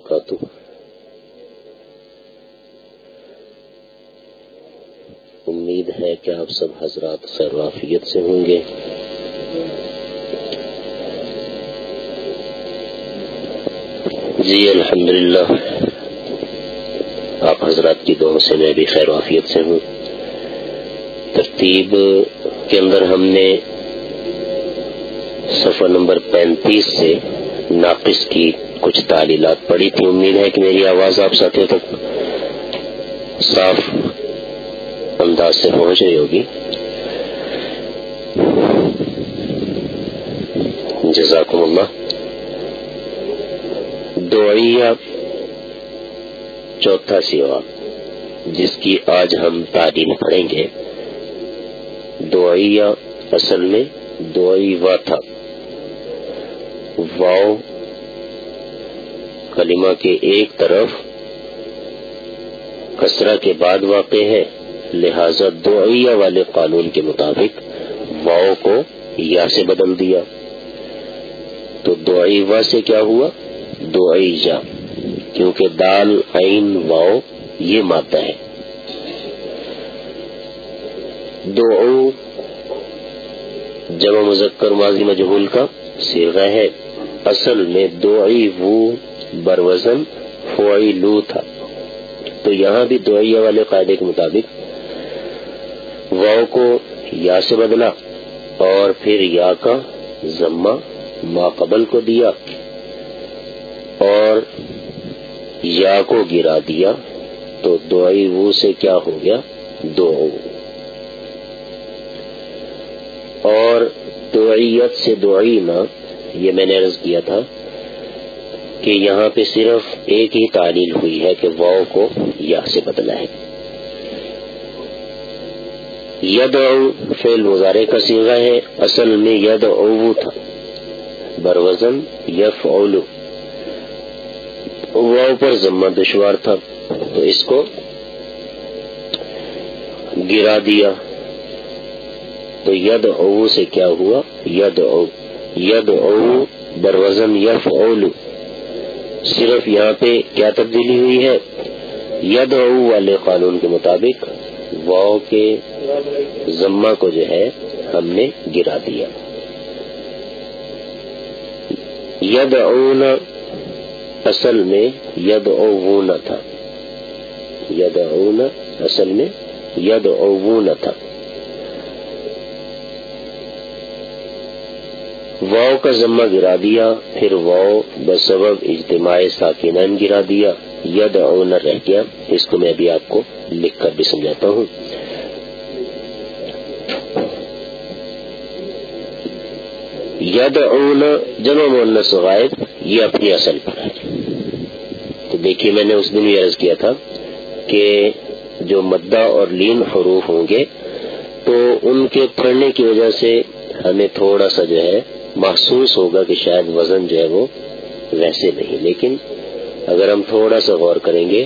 وبرکاتہ امید ہے کہ آپ سب حضرات خیر وافیت سے ہوں گے۔ جی الحمدللہ۔ آپ حضرات کی دعا سے میں بھی خیر وافیت سے ہوں۔ ترتیب کے اندر ہم نے صفحہ نمبر پینتیس سے ناقص کی کچھ تعلیلات پڑھی تھی۔ امید ہے کہ میری آواز آپ ساتھیوں تک صاف انداز سے پہنچ رہی ہوگی۔ جزاکم اللہ۔ دعیا چوتھا سیوا، جس کی آج ہم تعلیم پڑھیں گے۔ دعیا اصل میں دعائی وا تھا واؤ کلمہ کے ایک طرف کسرہ کے بعد واقع ہے، لہذا دعیا والے قانون کے مطابق واؤ کو یا سے بدل دیا۔ تو دعائی وا سے کیا ہوا؟ دعائی جا، کیونکہ دال، عین، واؤ، یہ مادہ ہے۔ دعو جمع مذکر ماضی مجہول کا سیغہ ہے۔ اصل میں دعی وو بروزن فوئی لو تھا۔ تو یہاں بھی دعیا والے قاعدے کے مطابق واؤ کو یا سے بدلا اور پھر یا کا ضمہ ماقبل کو دیا اور یا کو گرا دیا۔ تو دعائی وہ سے کیا ہو گیا؟ دو اور دعیت سے دعی نہ یہ میں نے عرض کیا تھا کہ یہاں پہ صرف ایک ہی تعلیل ہوئی ہے کہ واؤ کو یا سے بدلا ہے۔ ید او فیل مظاہرے کا سیغہ ہے۔ اصل میں ید او تھا۔ بروزن یف اولو واؤ پر ذمہ دشوار تھا۔ تو اس کو گرا دیا۔ تو ید او سے کیا ہوا؟ ید او ید او بروزن یف اولو صرف یہاں پہ کیا تبدیلی ہوئی ہے؟ ید والے قانون کے مطابق واؤ کے ضمہ کو جو ہے ہم نے گرا دیا۔ ید اصل میں ید تھا۔ ید اون اصل میں ید اوون تھا۔ واؤ کا ذمہ گرا دیا، پھر واؤ بسبب اجتماع ساکینان گرا دیا ید اون رہ گیا اس کو میں بھی آپ کو لکھ کر بھی سمجھاتا ہوں۔ ید اون جمع مونس غائب، یہ اپنی اصل پر ہے۔ تو دیکھیے، میں نے اس دن بھی عرض کیا تھا کہ جو مدہ اور لین حروف ہوں گے، تو ان کے پڑھنے کی وجہ سے ہمیں تھوڑا سا جو ہے محسوس ہوگا کہ شاید وزن جو ہے وہ ویسے نہیں، لیکن اگر ہم تھوڑا سا غور کریں گے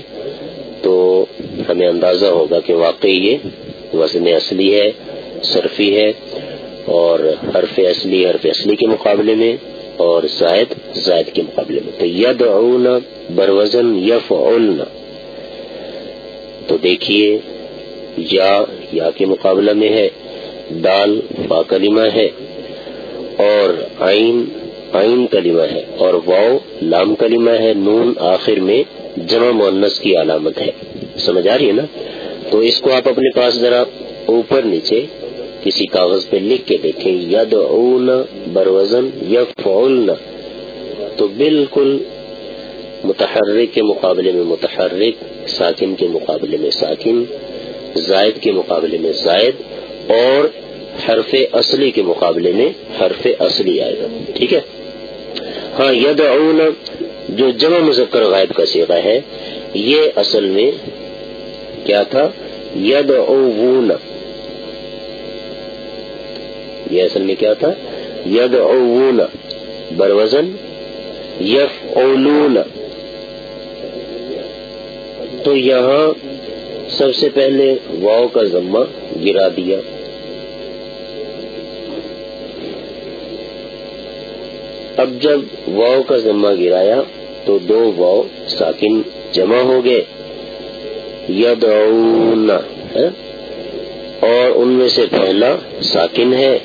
تو ہمیں اندازہ ہوگا کہ واقعی یہ وزن اصلی ہے، صرفی ہے اور حرف اصلی حرف اصلی کے مقابلے میں اور زائد زائد کے مقابلے میں۔ تو ید اون بروزن یف تو دیکھیے، یا یا کے مقابلہ میں ہے، دال با کلمہ ہے۔ اور عین عین کلمہ ہے اور واؤ لام کلمہ ہے، نون آخر میں جمع مونس کی علامت ہے۔ سمجھ آ رہی ہے نا؟ تو اس کو آپ اپنے پاس ذرا اوپر نیچے کسی کاغذ پہ لکھ کے دیکھیں۔ ید اون بروزن یف تو بالکل متحرک کے مقابلے میں متحرک، ساکن کے مقابلے میں ساکن، زائد کے مقابلے میں زائد اور حرف اصلی کے مقابلے میں حرف اصلی آئے گا، ٹھیک ہے؟ ہاں ید اون جو جمع مذکر غائب کا سیغہ ہے، یہ اصل میں کیا تھا؟ ید اون یہ اصل میں کیا تھا؟ ید اون بروزن۔ یف اولون تو یہاں سب سے پہلے واؤ کا ذمہ گرا دیا۔ اب جب واؤ کا ذمہ گرایا تو دو واؤ ساکن جمع ہو گئے۔ یدعون ہاں؟ اور ان میں سے پہلا ساکن ہے،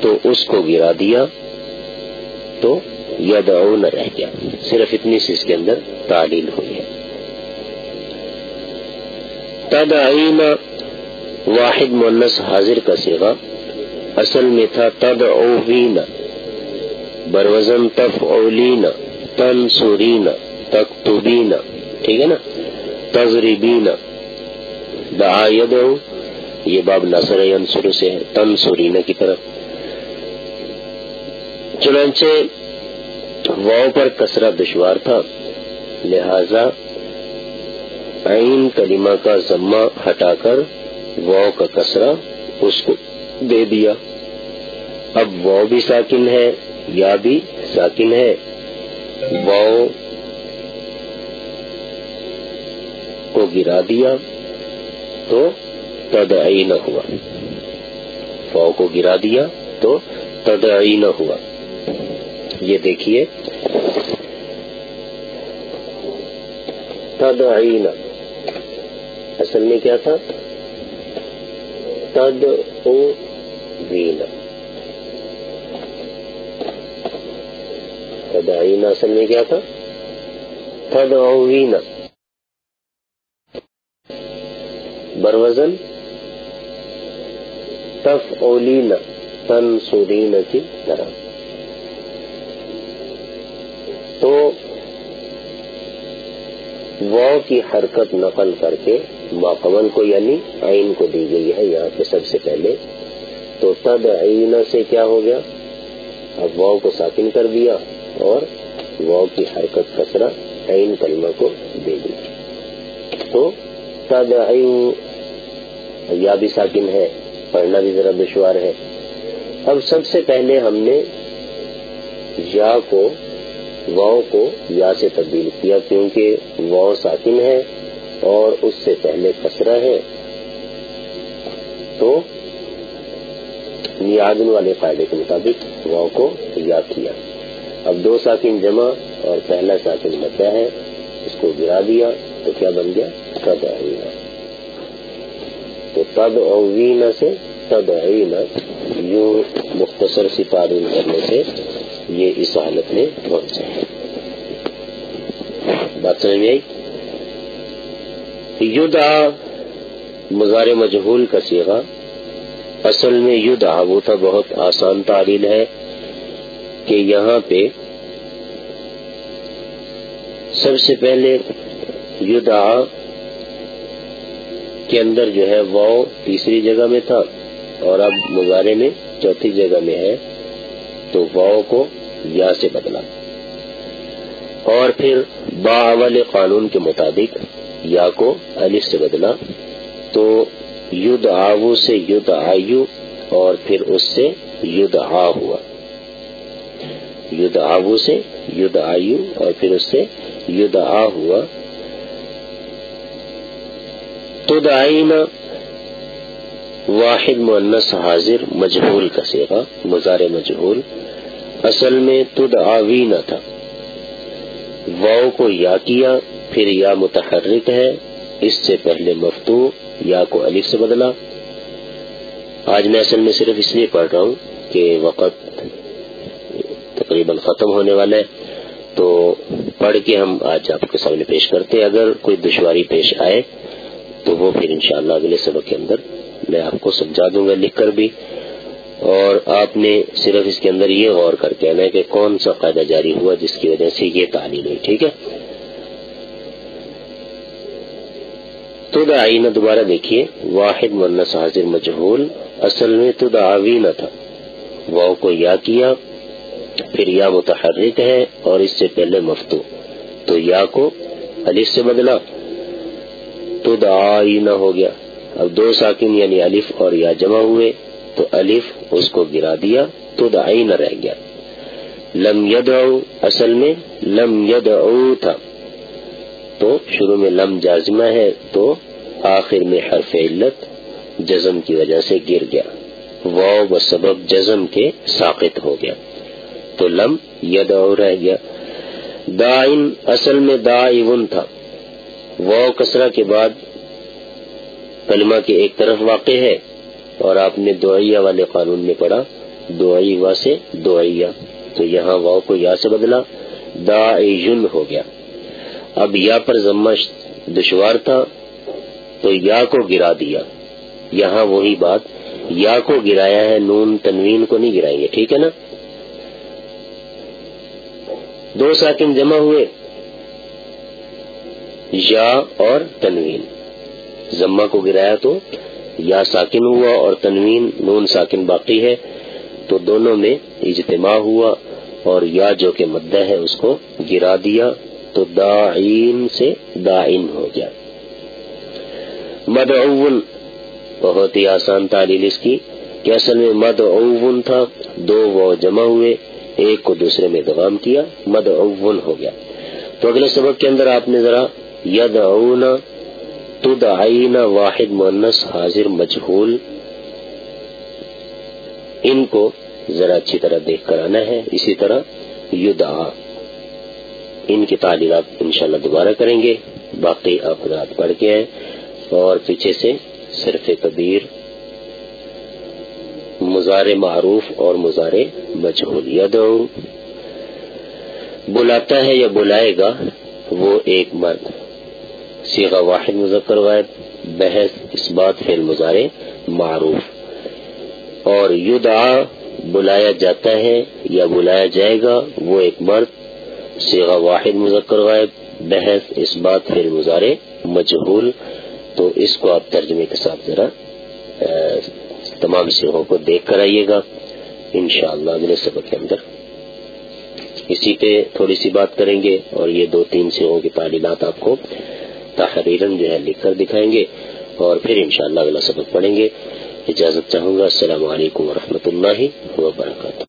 تو اس کو گرا دیا۔ تو یدعون رہ گیا۔ صرف اتنی سی اس کے اندر تعلیل ہوئی ہے۔ تدعین واحد مونس حاضر کا سیوا اصل میں تھا تد بروزن تف اولین تن سورین تختبین ٹھیک ہے نا؟ تجریبین دعا یہ باب نصر ینصر سے ہے، تن سورین کی طرف۔ چنانچہ واؤ پر کسرہ دشوار تھا، لہذا عین کلمہ کا ضمہ ہٹا کر واؤ کا کسرہ اس کو دے دیا۔ اب واؤ بھی ساکن ہے یا بھی ساکن ہے۔ واؤ کو گرا دیا تو تدعی نہ ہوا۔ واؤ کو گرا دیا تو تدعی نہ ہوا۔ یہ دیکھیے۔ تدعین اصل میں کیا تھا؟ تد او وین تدعین اصل میں کیا تھا؟ تد بروزن تف اولین تن سورین کی طرح۔ تو واؤ کی حرکت نقل کر کے ماقمن کو یعنی آئین کو دی گئی ہے یہاں پہ سب سے پہلے۔ تو تد عین سے کیا ہو گیا؟ اب واؤ کو ساکن کر دیا۔ اور واؤ کی حرکت کسرا عین کلمہ کو دے دی تو تد یا بھی ساکن ہے، پڑھنا بھی ذرا دشوار ہے۔ اب سب سے پہلے ہم نے یا کو واؤ کو یا سے تبدیل کیا، کیونکہ واؤ ساکن ہے اور اس سے پہلے کسرا ہے۔ تو نیادن والے فائدے کے مطابق واؤ کو یا کیا۔ اب دو ساکن جمع اور پہلا ساکن بچا ہے، اس کو گرا دیا، تو کیا بن گیا؟ تد اوینا تو تد اوینا سے تد اوینا یوں مختصر سی تعلیم کرنے سے یہ اس حالت میں پہنچے ہیں بات سمجھ میں آئی؟ یدا مزار مجہول کا سیگا اصل میں یدا وہ تھا بہت آسان تعلیل ہے۔ کہ یہاں پہ سب سے پہلے یدا کے اندر جو ہے وہ تیسری جگہ میں تھا اور اب مظاہرے میں چوتھی جگہ میں ہے تو واؤ کو یا سے بدلا۔ اور پھر باول قانون کے مطابق یا کو الف سے بدلا۔ تو ید آو سے ید آیو اور پھر اس سے ید آ ہوا۔ ید آو سے ید آیو اور پھر اس سے ید آ ہوا۔ تو دائنا واحد مونس حاضر مجہول کا سیگا مزار مجہول۔ اصل میں تد آوی نہ تھا۔ واؤ کو یا کیا، پھر یا متحرک ہے، اس سے پہلے مفتو یا کو الف سے بدلا۔ آج میں اصل میں صرف اس لیے پڑھ رہا ہوں کہ وقت تقریباً ختم ہونے والا ہے، تو پڑھ کے ہم آج آپ کے سامنے پیش کرتے اگر کوئی دشواری پیش آئے، تو وہ پھر انشاءاللہ اگلے سبق کے اندر میں آپ کو سمجھا دوں گا لکھ کر بھی۔ اور آپ نے صرف اس کے اندر یہ غور کر کے آنا کہ کون سا قاعدہ جاری ہوا جس کی وجہ سے یہ تعلیم ہوئی، ٹھیک ہے؟ تو آئینہ دوبارہ دیکھیے۔ واحد منس حاضر مجہول، اصل میں تو آوینہ تھا۔ واؤ کو یا کیا پھر یا متحرک ہے اور اس سے پہلے مفتو۔ تو یا کو الف سے بدلا۔ تو آئینہ ہو گیا۔ اب دو ساکن یعنی الف اور یا جمع ہوئے، تو الف اس کو گرا دیا، تو دعی نہ رہ گیا۔ لم یدعو، اصل میں لم یدعو تھا۔ تو شروع میں لم جازمہ ہے، تو آخر میں حرف علت جزم کی وجہ سے گر گیا۔ واؤ و سبب جزم کے ساقت ہو گیا۔ تو لم یدعو رہ گیا دائن اصل میں دا تھا۔ وہ کسرا کے بعد کلمہ کے ایک طرف واقع ہے اور آپ نے دعیا والے قانون میں پڑھا۔ دعا سے دعیا تو یہاں واؤ کو یا سے بدلا دا ہو گیا۔ اب یا پر زمش دشوار تھا تو یا کو گرا دیا۔ یہاں وہی بات، یا کو گرایا ہے، نون تنوین کو نہیں گرائیں گے۔ ٹھیک ہے نا؟ دو ساکن جمع ہوئے۔ یا اور تنوین۔ زما کو گرایا تو یا ساکن ہوا اور تنوین، نون ساکن باقی ہے۔ تو دونوں میں اجتماع ہوا اور یا جو کہ مدہ ہے اس کو گرا دیا تو داعین سے دائن ہو گیا۔ مدعون بہت ہی آسان تعلیل اس کی۔ کہ اصل میں مد اون تھا، دو وہ جمع ہوئے۔ ایک کو دوسرے میں دغام کیا مد ہو گیا۔ تو اگلے سبق کے اندر آپ نے ذرا ید اونا تدعین واحد مونس حاضر مجہول، ان کو ذرا اچھی طرح دیکھ کر آنا ہے۔ اسی طرح یدعا، ان کی تعلیمات انشاءاللہ دوبارہ کریں گے۔ باقی آپ رات پڑھ کے ہیں اور پیچھے سے صرف کبیر مزار معروف اور مزار مجہول، یدعو۔ بلاتا ہے یا بلائے گا وہ ایک مرد۔ سیغا واحد مذکر غائب۔ بحث اس بات فعل مظاہرے معروف۔ اور یدعا، بلایا جاتا ہے یا بلایا جائے گا وہ ایک مرد۔ سیغا واحد مذکر غائب۔ بحث اس بات فعل مظاہرے مجہول۔ تو اس کو آپ ترجمے کے ساتھ ذرا تمام سیغوں کو دیکھ کر آئیے گا، انشاءاللہ اگلے سبق کے اندر۔ اسی پہ تھوڑی سی بات کریں گے اور یہ دو تین سیغوں کی تعلیمات آپ کو تحریرن جو ہے لکھ کر دکھائیں گے اور پھر انشاءاللہ اگلا سبق پڑھیں گے۔ اجازت چاہوں گا، السلام علیکم ورحمۃ اللہ وبرکاتہ۔